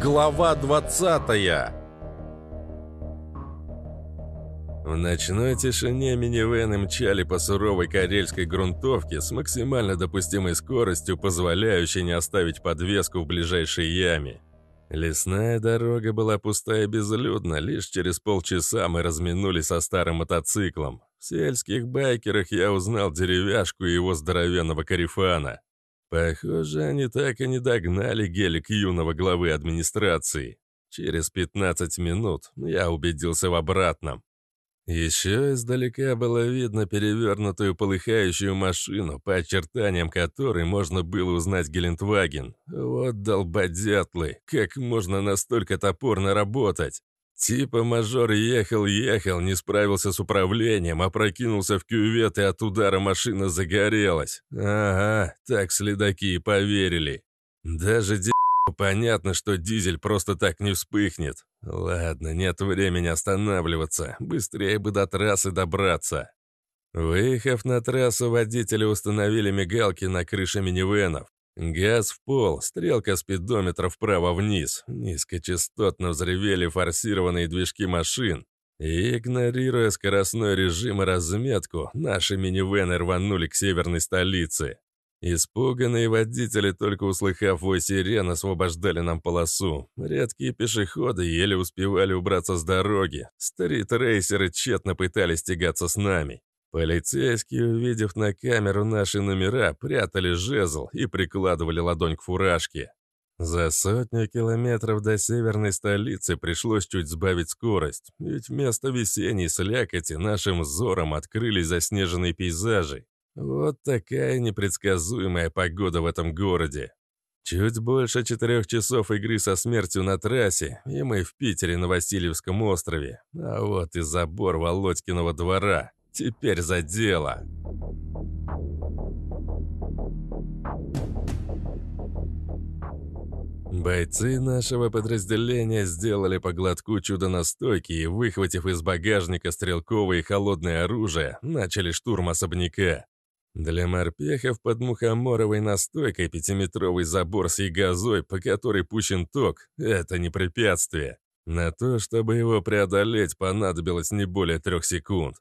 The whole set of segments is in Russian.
Глава 20 В ночной тишине минивены мчали по суровой карельской грунтовке с максимально допустимой скоростью, позволяющей не оставить подвеску в ближайшей яме. Лесная дорога была пустая и безлюдна, лишь через полчаса мы разминулись со старым мотоциклом. В сельских байкерах я узнал деревяшку и его здоровенного карифана. Похоже, они так и не догнали гелик юного главы администрации. Через 15 минут я убедился в обратном. Еще издалека было видно перевернутую полыхающую машину, по очертаниям которой можно было узнать Гелендваген. Вот долбодятлы, как можно настолько топорно работать? Типа мажор ехал-ехал, не справился с управлением, опрокинулся в кювет и от удара машина загорелась. Ага, так следаки и поверили. Даже де... понятно, что дизель просто так не вспыхнет. Ладно, нет времени останавливаться, быстрее бы до трассы добраться. Выехав на трассу, водители установили мигалки на крыше минивенов. Газ в пол, стрелка спидометра вправо-вниз. Низкочастотно взревели форсированные движки машин. И, игнорируя скоростной режим и разметку, наши минивены рванули к северной столице. Испуганные водители, только услыхав вой сирен, освобождали нам полосу. Редкие пешеходы еле успевали убраться с дороги. Стрит-рейсеры тщетно пытались тягаться с нами. Полицейские, увидев на камеру наши номера, прятали жезл и прикладывали ладонь к фуражке. За сотню километров до северной столицы пришлось чуть сбавить скорость, ведь вместо весенней слякоти нашим взором открылись заснеженные пейзажи. Вот такая непредсказуемая погода в этом городе. Чуть больше четырех часов игры со смертью на трассе, и мы в Питере на Васильевском острове. А вот и забор Володькиного двора. Теперь за дело. Бойцы нашего подразделения сделали по глотку чудо-настойки и, выхватив из багажника стрелковое и холодное оружие, начали штурм особняка. Для морпехов под мухоморовой настойкой пятиметровый забор с ягозой, по которой пущен ток, это не препятствие. На то, чтобы его преодолеть, понадобилось не более трех секунд.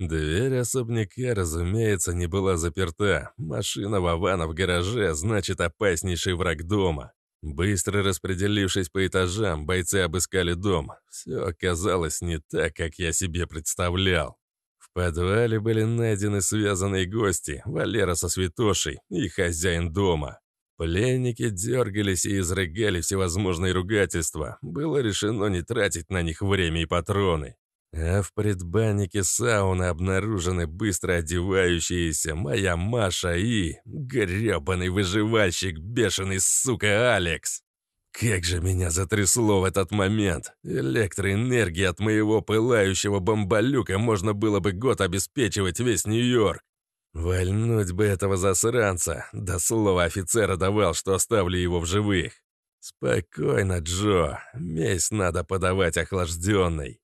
Дверь особняка, разумеется, не была заперта. Машина Вована в гараже, значит, опаснейший враг дома. Быстро распределившись по этажам, бойцы обыскали дом. Все оказалось не так, как я себе представлял. В подвале были найдены связанные гости, Валера со святошей и хозяин дома. Пленники дергались и изрыгали всевозможные ругательства. Было решено не тратить на них время и патроны. А в предбаннике сауны обнаружены быстро одевающиеся моя Маша и... грёбаный выживальщик, бешеный сука Алекс. Как же меня затрясло в этот момент. Электроэнергии от моего пылающего бомболюка можно было бы год обеспечивать весь Нью-Йорк. Вальнуть бы этого засранца. До слова офицера давал, что оставлю его в живых. Спокойно, Джо. Месть надо подавать охлажденной.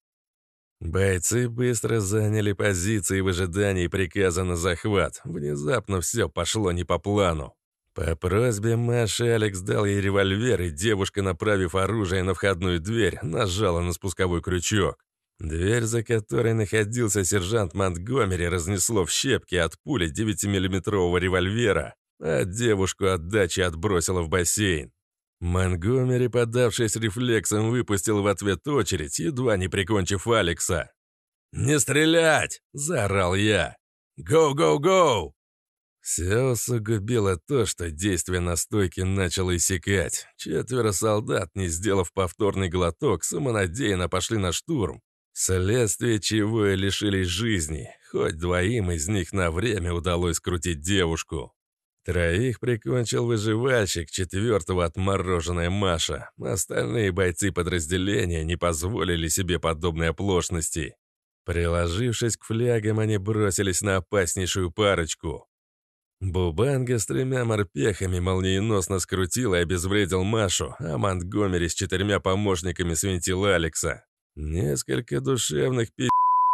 Бойцы быстро заняли позиции в ожидании приказа на захват. Внезапно все пошло не по плану. По просьбе Маши Алекс дал ей револьвер, и девушка, направив оружие на входную дверь, нажала на спусковой крючок. Дверь, за которой находился сержант Монтгомери, разнесло в щепки от пули 9-миллиметрового револьвера, а девушку от дачи отбросило в бассейн. Монгомери, подавшись рефлексом, выпустил в ответ очередь, едва не прикончив Алекса. «Не стрелять!» – заорал я. «Гоу-гоу-гоу!» Все усугубило то, что действие настойки начало иссякать. Четверо солдат, не сделав повторный глоток, самонадеянно пошли на штурм, вследствие чего и лишились жизни, хоть двоим из них на время удалось скрутить девушку. Троих прикончил выживальщик, четвертого отмороженная Маша. Остальные бойцы подразделения не позволили себе подобной оплошности. Приложившись к флягам, они бросились на опаснейшую парочку. Бубанга с тремя морпехами молниеносно скрутил и обезвредил Машу, а Монтгомери с четырьмя помощниками свинтил Алекса. Несколько душевных пи***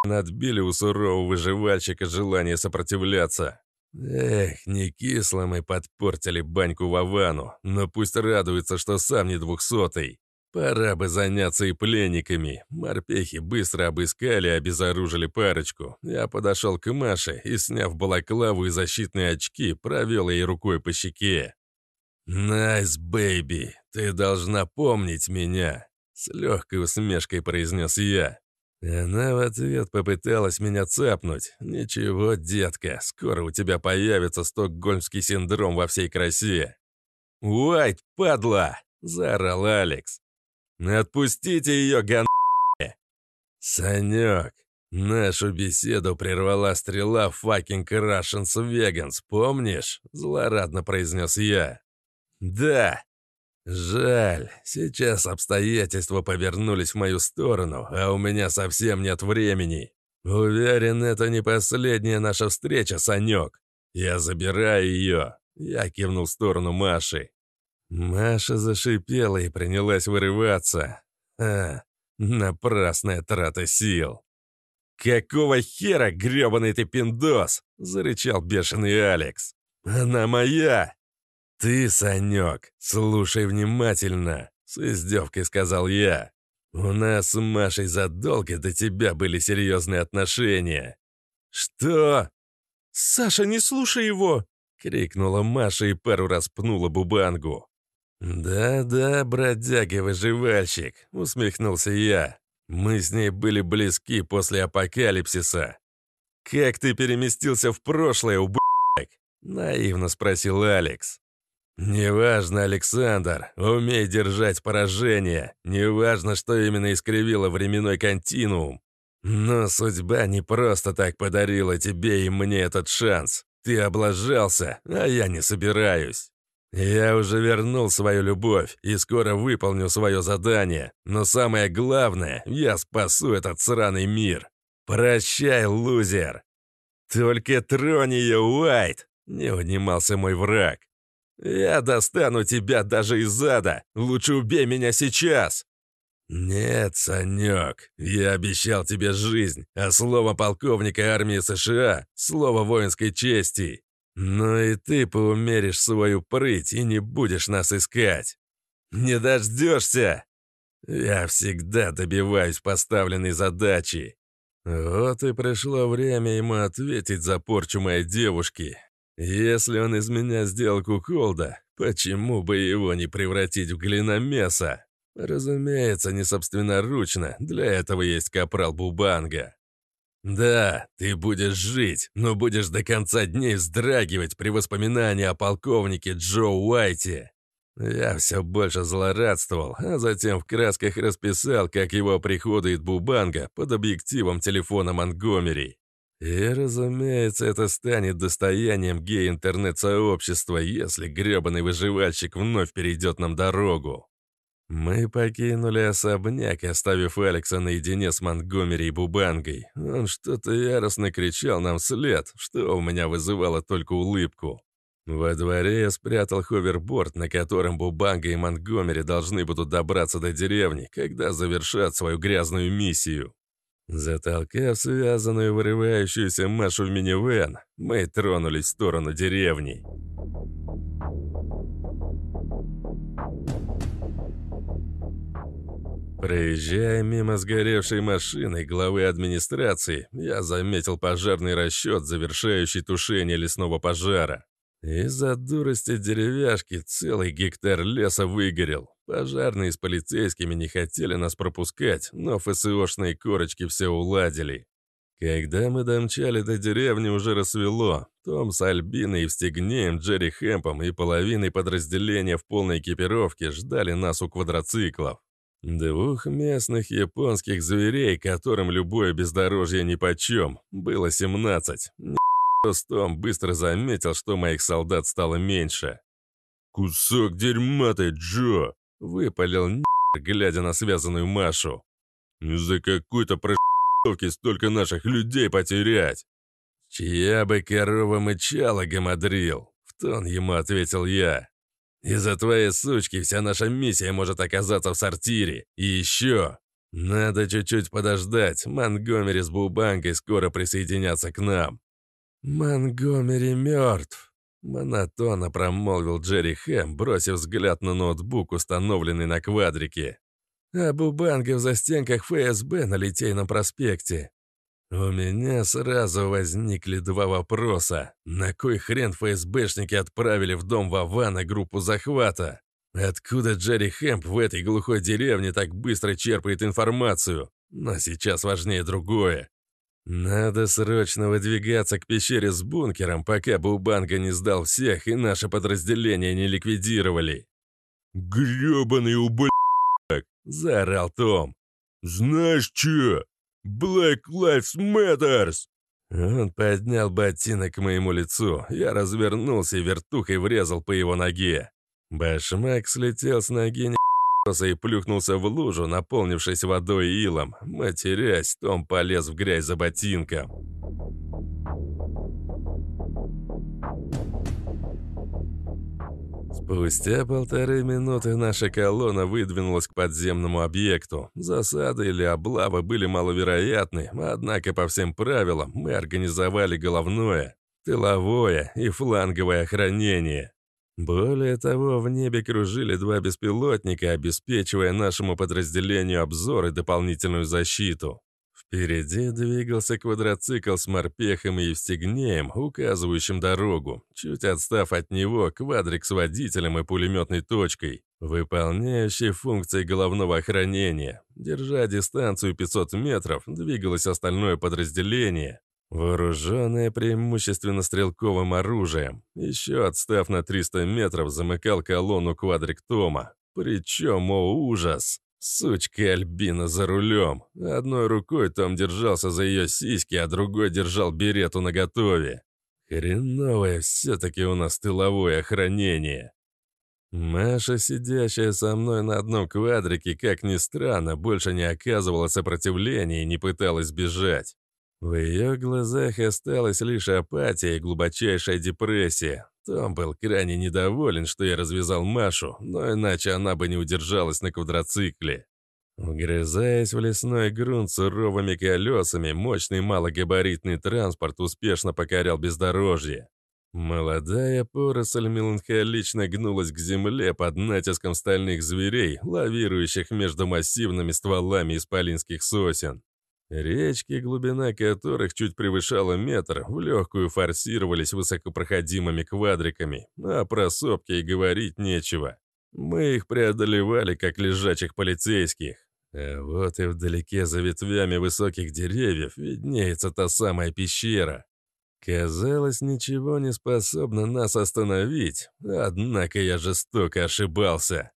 надбили у сурового выживальщика желание сопротивляться. Эх, не кисло мы подпортили баньку Вовану, но пусть радуется, что сам не двухсотый. Пора бы заняться и пленниками. Морпехи быстро обыскали и обезоружили парочку. Я подошел к Маше и, сняв балаклаву и защитные очки, провел ей рукой по щеке. «Nice, baby, ты должна помнить меня», — с легкой усмешкой произнес я. Она в ответ попыталась меня цапнуть. «Ничего, детка, скоро у тебя появится стокгольмский синдром во всей красе». «Уайт, падла!» — заорал Алекс. «Отпустите ее, ган...» «Санек, нашу беседу прервала стрела «Fucking Russians Vegans», помнишь?» — злорадно произнес я. «Да». «Жаль, сейчас обстоятельства повернулись в мою сторону, а у меня совсем нет времени. Уверен, это не последняя наша встреча, Санек. Я забираю ее». Я кивнул в сторону Маши. Маша зашипела и принялась вырываться. А, напрасная трата сил. «Какого хера, грёбаный ты пиндос?» — зарычал бешеный Алекс. «Она моя!» «Ты, Санек, слушай внимательно», — с издевкой сказал я. «У нас с Машей задолго до тебя были серьезные отношения». «Что?» «Саша, не слушай его!» — крикнула Маша и пару раз пнула бубангу. «Да-да, бродяга-выживальщик», — усмехнулся я. «Мы с ней были близки после апокалипсиса». «Как ты переместился в прошлое, ублюдок?» — наивно спросил Алекс. «Неважно, Александр, умей держать поражение. Неважно, что именно искривило временной континуум. Но судьба не просто так подарила тебе и мне этот шанс. Ты облажался, а я не собираюсь. «Я уже вернул свою любовь и скоро выполню свое задание, но самое главное, я спасу этот сраный мир. Прощай, лузер!» «Только тронь ее, Уайт!» — не унимался мой враг. «Я достану тебя даже из ада! Лучше убей меня сейчас!» «Нет, Санек, я обещал тебе жизнь, а слово полковника армии США — слово воинской чести. «Ну и ты поумеришь свою прыть и не будешь нас искать. Не дождешься!» «Я всегда добиваюсь поставленной задачи. Вот и пришло время ему ответить за порчу моей девушки. Если он из меня сделал куколда, почему бы его не превратить в глиномеса? Разумеется, не собственноручно, для этого есть капрал Бубанга. «Да, ты будешь жить, но будешь до конца дней вздрагивать при воспоминании о полковнике Джо Уайте». Я все больше злорадствовал, а затем в красках расписал, как его приходит Бубанга под объективом телефона Монгомери. И, разумеется, это станет достоянием гей-интернет-сообщества, если гребаный выживальщик вновь перейдет нам дорогу. Мы покинули особняк, оставив Алекса наедине с Монтгомери и Бубангой. Он что-то яростно кричал нам вслед, что у меня вызывало только улыбку. Во дворе я спрятал ховерборд, на котором Бубанга и Монтгомери должны будут добраться до деревни, когда завершат свою грязную миссию. Затолкав связанную вырывающуюся Машу в минивэн, мы тронулись в сторону деревни. Проезжая мимо сгоревшей машины главы администрации, я заметил пожарный расчет, завершающий тушение лесного пожара. Из-за дурости деревяшки целый гектар леса выгорел. Пожарные с полицейскими не хотели нас пропускать, но ФСОшные корочки все уладили. Когда мы домчали до деревни, уже рассвело. Том с Альбиной, Евстигнеем, Джерри Хэмпом и половиной подразделения в полной экипировке ждали нас у квадроциклов. Двух местных японских зверей, которым любое бездорожье нипочем, было 17. Ростом быстро заметил, что моих солдат стало меньше. «Кусок дерьма ты, Джо!» — выпалил глядя на связанную Машу. «За какой-то прошки столько наших людей потерять!» «Чья бы корова мычала, гамадрил!» — в тон ему ответил я. Из-за твоей сучки вся наша миссия может оказаться в сортире. И еще... Надо чуть-чуть подождать. Монгомери с Бубанкой скоро присоединятся к нам. Монгомери мертв. Монотонно промолвил Джерри Хэм, бросив взгляд на ноутбук, установленный на квадрике. а Бубанга в застенках ФСБ на Литейном проспекте. У меня сразу возникли два вопроса. На кой хрен ФСБшники отправили в дом Вавана группу захвата? Откуда Джерри Хэмп в этой глухой деревне так быстро черпает информацию? Но сейчас важнее другое. Надо срочно выдвигаться к пещере с бункером, пока Бубанга не сдал всех и наше подразделение не ликвидировали. «Гребаный ублюдок!» – заорал Том. «Знаешь чё? Black Lives Matters!» Он поднял ботинок к моему лицу. Я развернулся и вертухой врезал по его ноге. Башмак слетел с ноги и плюхнулся в лужу, наполнившись водой и илом. Матерясь, Том полез в грязь за ботинком. Спустя полторы минуты наша колонна выдвинулась к подземному объекту. Засады или облавы были маловероятны, однако по всем правилам мы организовали головное, тыловое и фланговое охранение. Более того, в небе кружили два беспилотника, обеспечивая нашему подразделению обзор и дополнительную защиту. Впереди двигался квадроцикл с морпехом и евстигнеем, указывающим дорогу. Чуть отстав от него, квадрик с водителем и пулеметной точкой, выполняющий функции головного охранения. Держа дистанцию 500 метров, двигалось остальное подразделение, вооруженное преимущественно стрелковым оружием. Еще отстав на 300 метров, замыкал колонну квадрик Тома. Причем, о ужас! Сучка Альбина за рулем. Одной рукой Том держался за ее сиськи, а другой держал берету наготове. Хреновое все-таки у нас тыловое охранение. Маша, сидящая со мной на одном квадрике, как ни странно, больше не оказывала сопротивления и не пыталась бежать. В ее глазах осталась лишь апатия и глубочайшая депрессия. Том был крайне недоволен, что я развязал Машу, но иначе она бы не удержалась на квадроцикле. Вгрызаясь в лесной грунт суровыми колесами, мощный малогабаритный транспорт успешно покорял бездорожье. Молодая поросль меланхолично гнулась к земле под натиском стальных зверей, лавирующих между массивными стволами исполинских сосен. Речки, глубина которых чуть превышала метр, в легкую форсировались высокопроходимыми квадриками, а про сопки и говорить нечего. Мы их преодолевали, как лежачих полицейских. А вот и вдалеке за ветвями высоких деревьев виднеется та самая пещера. Казалось, ничего не способно нас остановить, однако я жестоко ошибался.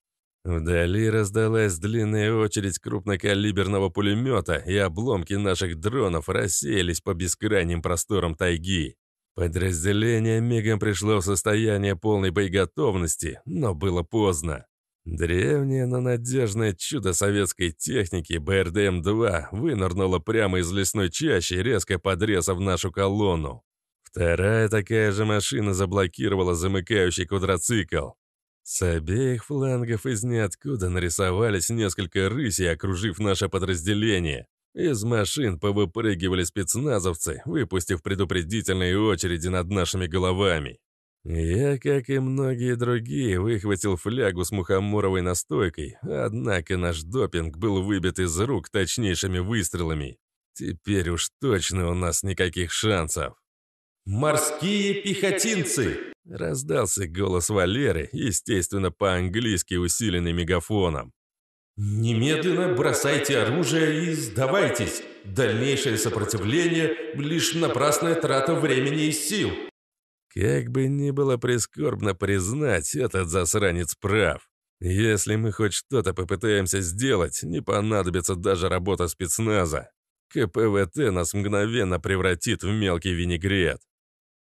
Вдали раздалась длинная очередь крупнокалиберного пулемета, и обломки наших дронов рассеялись по бескрайним просторам тайги. Подразделение мигом пришло в состояние полной боеготовности, но было поздно. Древнее, но надежное чудо советской техники БРДМ-2 вынырнуло прямо из лесной чащи, резко подрезав нашу колонну. Вторая такая же машина заблокировала замыкающий квадроцикл. С обеих флангов из ниоткуда нарисовались несколько рысей, окружив наше подразделение. Из машин повыпрыгивали спецназовцы, выпустив предупредительные очереди над нашими головами. Я, как и многие другие, выхватил флягу с мухоморовой настойкой, однако наш допинг был выбит из рук точнейшими выстрелами. Теперь уж точно у нас никаких шансов. «Морские пехотинцы!» Раздался голос Валеры, естественно, по-английски усиленный мегафоном. «Немедленно бросайте оружие и сдавайтесь. Дальнейшее сопротивление — лишь напрасная трата времени и сил». Как бы ни было прискорбно признать, этот засранец прав. Если мы хоть что-то попытаемся сделать, не понадобится даже работа спецназа. КПВТ нас мгновенно превратит в мелкий винегрет.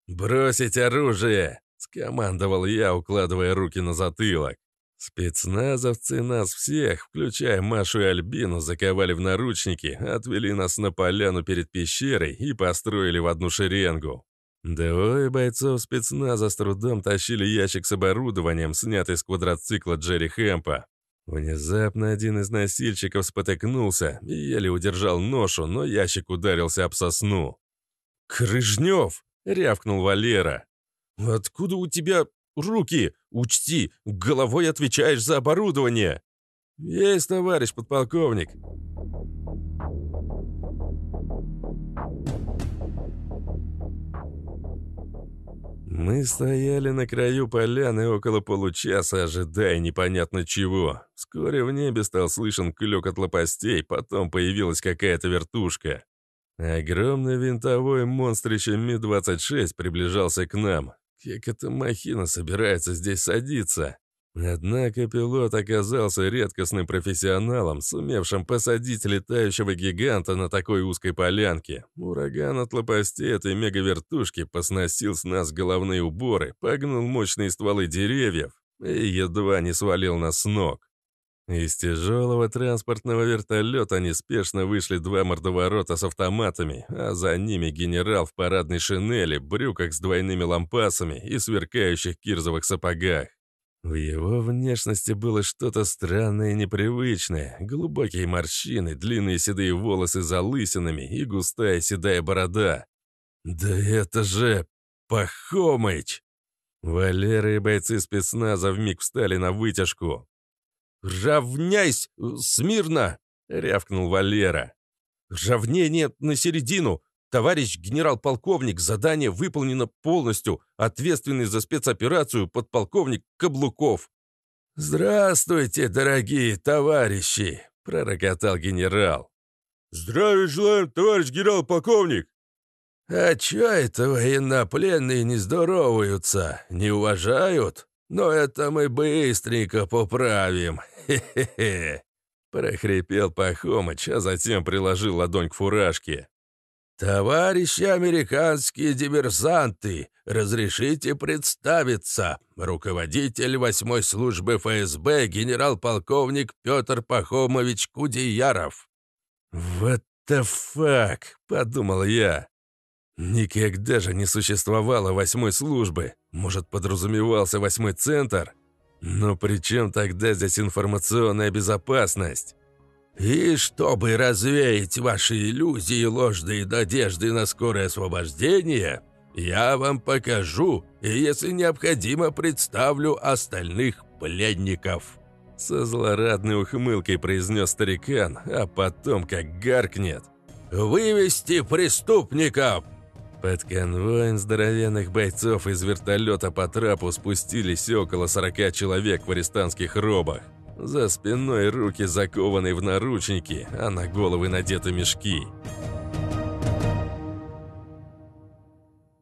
«Бросить оружие!» — скомандовал я, укладывая руки на затылок. Спецназовцы нас всех, включая Машу и Альбину, заковали в наручники, отвели нас на поляну перед пещерой и построили в одну шеренгу. Двое бойцов спецназа с трудом тащили ящик с оборудованием, снятый с квадроцикла Джерри Хэмпа. Внезапно один из носильщиков спотыкнулся и еле удержал ношу, но ящик ударился об сосну. «Крыжнев!» — рявкнул Валера. «Откуда у тебя руки? Учти, головой отвечаешь за оборудование!» «Есть, товарищ подполковник!» Мы стояли на краю поляны около получаса, ожидая непонятно чего. Вскоре в небе стал слышен клёк от лопастей, потом появилась какая-то вертушка. Огромный винтовой монстрище Ми-26 приближался к нам. Как эта махина собирается здесь садиться? Однако пилот оказался редкостным профессионалом, сумевшим посадить летающего гиганта на такой узкой полянке. Ураган от лопастей этой мегавертушки посносил с нас головные уборы, погнул мощные стволы деревьев и едва не свалил нас с ног. Из тяжелого транспортного вертолета неспешно вышли два мордоворота с автоматами, а за ними генерал в парадной шинели, брюках с двойными лампасами и сверкающих кирзовых сапогах. В его внешности было что-то странное и непривычное. Глубокие морщины, длинные седые волосы за лысинами и густая седая борода. «Да это же... Пахомыч!» Валера и бойцы спецназа вмиг встали на вытяжку. «Равняйсь! Смирно!» — рявкнул Валера. «Равнение на середину! Товарищ генерал-полковник, задание выполнено полностью. Ответственный за спецоперацию подполковник Каблуков. «Здравствуйте, дорогие товарищи!» – пророкотал генерал. «Здравия желаем, товарищ генерал-полковник!» «А чё это военнопленные не здороваются, не уважают? Но это мы быстренько поправим, хе-хе-хе!» Прохрипел Пахомыч, а затем приложил ладонь к фуражке. «Товарищи американские диверсанты, разрешите представиться. Руководитель восьмой службы ФСБ генерал-полковник Петр Пахомович Кудеяров». «What the fuck?» — подумал я. Никогда же не существовало восьмой службы. Может, подразумевался восьмой центр? Но при чем тогда здесь информационная безопасность? И чтобы развеять ваши иллюзии ложные надежды на скорое освобождение, я вам покажу и, если необходимо, представлю остальных пленников». Со злорадной ухмылкой произнес старикан, а потом как гаркнет. «Вывести преступников!» Под конвоем здоровенных бойцов из вертолета по трапу спустились около 40 человек в арестантских робах. За спиной руки закованы в наручники, а на головы надеты мешки.